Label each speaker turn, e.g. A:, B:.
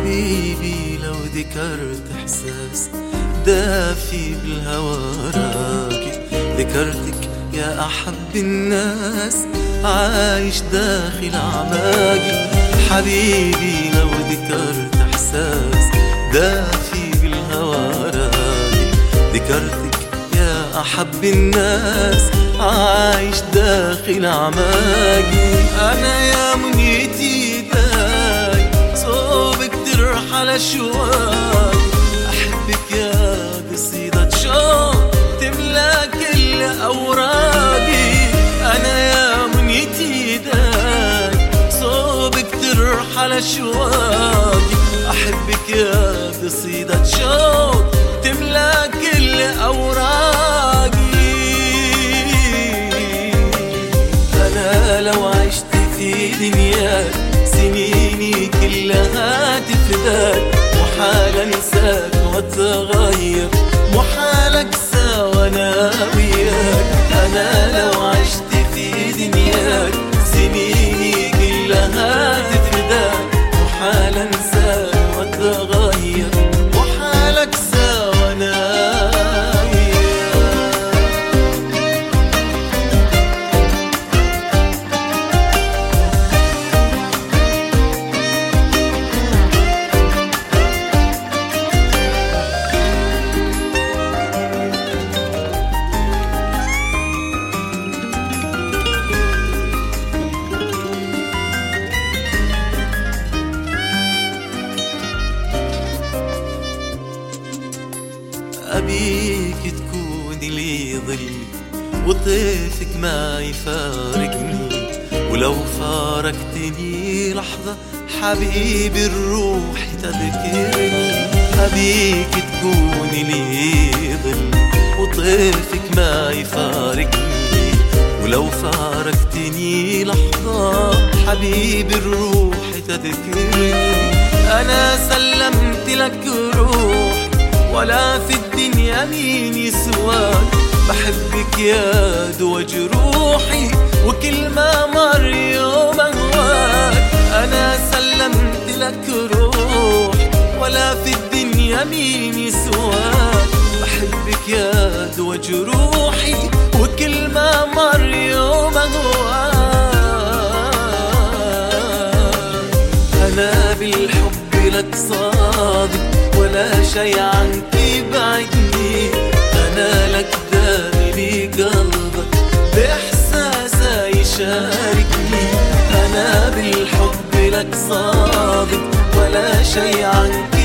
A: حبيبي لو ذكرت إحساس دافي بالهوى راكي. ذكرتك يا أحب الناس عايش داخل أعماقي. حبيبي لو ذكرت إحساس دافي بالهوى راكي. ذكرتك يا أحب الناس عايش داخل أعماقي. أنا يا اشواق أحبك يا قصيدة شوق تملى كل أوراقي. أنا يا منيتي داي صوبك ترحل اشواقي أحبك يا قصيدة شوق تملى كل أوراقي. تفداك محال أنساك وأتغير محال أقسى وأنا وياك أنا أبيك تكوني لي ظل وطيفك ما يفارقني. ولو فارقتني لحظة حبيبي الروح تذكرني. أبيك تكوني لي ظل وطيفك ما يفارقني. ولو فارقتني لحظة حبيبي الروح تذكرني. أنا سلمت لك روح ولا في الدنيا مين يسواك. بحبك يا دوا جروحي وكل ما مر يوم أهواك. أنا سلمت لك روح ولا في الدنيا مين يسواك. بحبك يا دوا جروحي وكل ما مر يوم أهواك. أنا بالحب لك صادق ولا شي عنك يبعدني أنا لك دامي بقلبك بإحساسه يشاركني. أنا بالحب لك صادق ولا شي عنك